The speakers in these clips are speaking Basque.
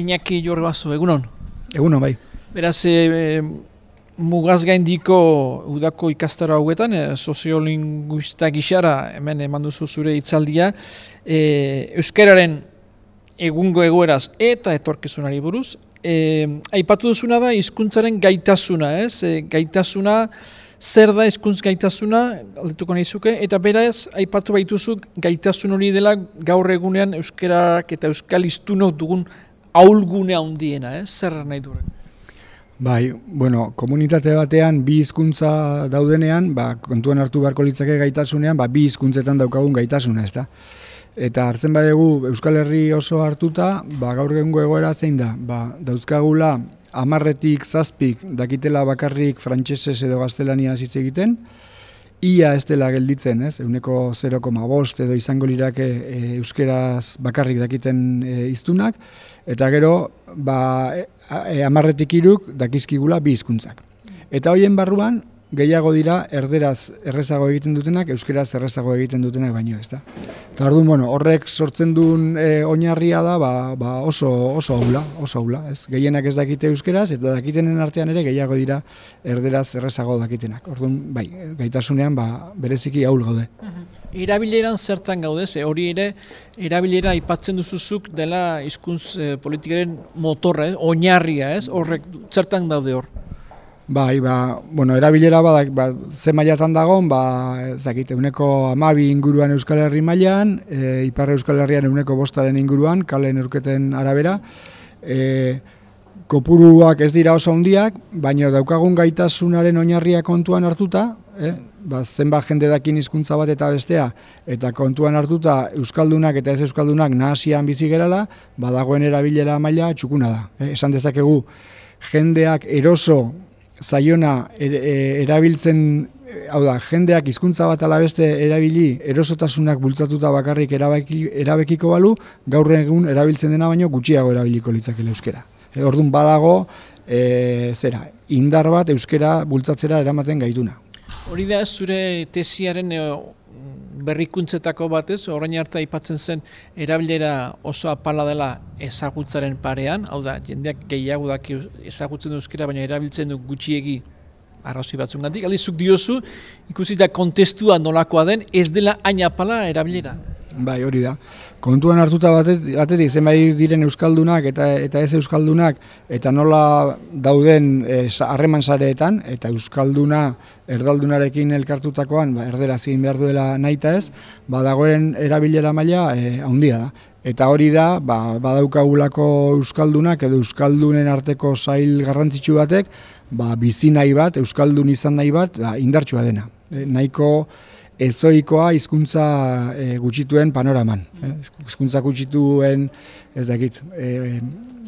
Iñaki Jorbazo, egunon. Egunon, bai. Beraz, e, mugaz gaindiko udako ikastara hauetan, e, soziolinguista gixara, hemen eman duzu zure hitzaldia, e, euskararen egungo egoeraz eta etorkizunari buruz, e, aipatu duzuna da hizkuntzaren gaitasuna, ez? E, gaitasuna, zer da hizkuntz gaitasuna, aldetuko nahizuke, eta beraz, aipatu baituzu gaitasun hori dela gaur egunean euskarak eta euskal iztunok dugun aulgune handiena, eh? zer nahi dure? Bai, bueno, komunitate batean bi hizkuntza daudenean, ba, kontuan hartu beharko litzake gaitasunean, ba, bi hizkuntzetan daukagun gaitasuna, ez da? Eta hartzen badegu Euskal Herri oso hartuta, ba, gaur egungo egoera zein da, ba, dauzkagula amarretik zazpik dakitela bakarrik frantsesez edo gaztelania hitz egiten, ia ez dela gelditzen, ez? Euneko 0,5 edo izango lirake e, euskeraz bakarrik dakiten e, iztunak, eta gero, ba, e, e, amarretik iruk dakizkigula bi hizkuntzak. Eta hoien barruan, gehiago dira erderaz errezago egiten dutenak, euskeraz errezago egiten dutenak baino, ez da. Eta orduan, bueno, horrek sortzen duen e, oinarria da, ba, ba oso, oso aula, oso aula, ez. Gehienak ez dakite euskeraz, eta dakitenen artean ere gehiago dira erderaz errezago dakitenak. Orduan, bai, gaitasunean, ba, bereziki aul gaude. Erabileran zertan gaude, ze hori ere, erabilera aipatzen duzuzuk dela hizkuntz e, politikaren motorra, oinarria, ez? Horrek zertan daude hor? Bai, ba, bueno, erabilera badak, ba, ze mailatan dagoen, ba, zakite, uneko amabi inguruan Euskal Herri mailan, e, Iparra Euskal Herrian uneko bostaren inguruan, kalen urketen arabera, e, kopuruak ez dira oso handiak, baina daukagun gaitasunaren oinarria kontuan hartuta, e, ba, zenbat jende dakin hizkuntza bat eta bestea, eta kontuan hartuta Euskaldunak eta ez Euskaldunak nahasian bizi gerala, badagoen erabilera maila txukuna da. E, esan dezakegu, jendeak eroso zaiona er, e, erabiltzen hau da, jendeak hizkuntza bat ala beste erabili erosotasunak bultzatuta bakarrik erabeki, erabekiko balu, gaur egun erabiltzen dena baino gutxiago erabiliko litzakele euskera. E, Ordun badago e, zera, indar bat euskera bultzatzera eramaten gaituna. Hori da zure tesiaren e, berrikuntzetako batez, orain arte aipatzen zen erabilera oso apala dela ezagutzaren parean, hau da, jendeak gehiago daki ezagutzen euskera, baina erabiltzen du gutxiegi arrazoi batzun gandik. Alizuk diozu, ikusi da kontestua nolakoa den, ez dela hain apala erabilera. Bai, hori da. Kontuan hartuta batetik, batetik zenbait diren euskaldunak eta eta ez euskaldunak eta nola dauden eh, harreman sareetan eta euskalduna erdaldunarekin elkartutakoan ba erdera egin behar duela naita ez, ba dagoen erabilera maila e, handia da. Eta hori da, ba, badaukagulako euskaldunak edo euskaldunen arteko sail garrantzitsu batek, ba bizi nahi bat, euskaldun izan nahi bat, ba, indartsua dena. E, nahiko ezoikoa hizkuntza e, gutxituen panoraman. Eh? Hizkuntza gutxituen, ez dakit, e,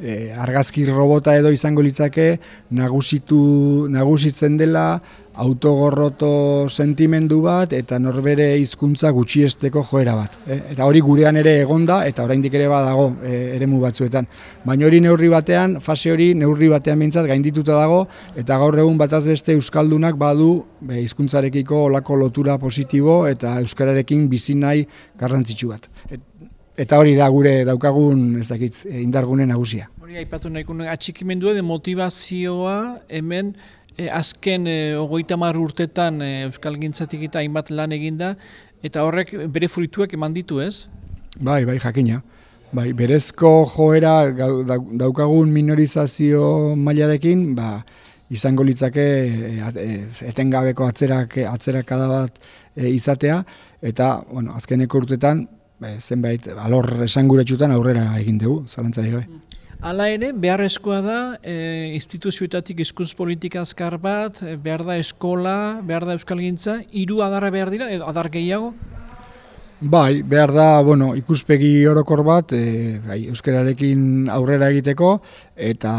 e, argazki robota edo izango litzake nagusitu nagusitzen dela autogorroto sentimendu bat eta norbere hizkuntza gutxiesteko joera bat. E, eta hori gurean ere egonda eta oraindik ere badago e, eremu batzuetan. Baina hori neurri batean, fase hori neurri batean behintzat gaindituta dago eta gaur egun bataz beste euskaldunak badu hizkuntzarekiko olako lotura positibo eta euskararekin bizi nahi garrantzitsu bat. Eta hori da gure daukagun ez dakit indargune nagusia. Hori aipatu nahiko atxikimendu edo motivazioa hemen e, azken e, ogoita mar urtetan e, Euskal Gintzatik eta hainbat lan eginda, eta horrek bere fruituak eman ditu ez? Bai, bai, jakina. Bai, berezko joera daukagun minorizazio mailarekin, ba, izango litzake etengabeko atzerak, atzerak bat izatea, eta bueno, azkeneko urtetan zenbait alor esanguretsutan aurrera egin dugu, zalantzari gabe. Hala ere, beharrezkoa da, e, instituzioetatik izkuntz politika azkar bat, behar da eskola, behar da euskal gintza, hiru adarra behar dira, edo adar gehiago? Bai, behar da, bueno, ikuspegi orokor bat, e, bai, euskararekin aurrera egiteko, eta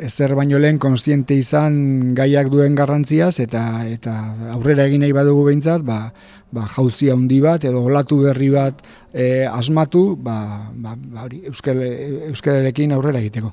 ezer baino lehen konstiente izan gaiak duen garrantziaz, eta eta aurrera egin nahi badugu behintzat, ba, ba, jauzia handi bat, edo olatu berri bat e, asmatu, ba, ba, ba, euskararekin aurrera egiteko.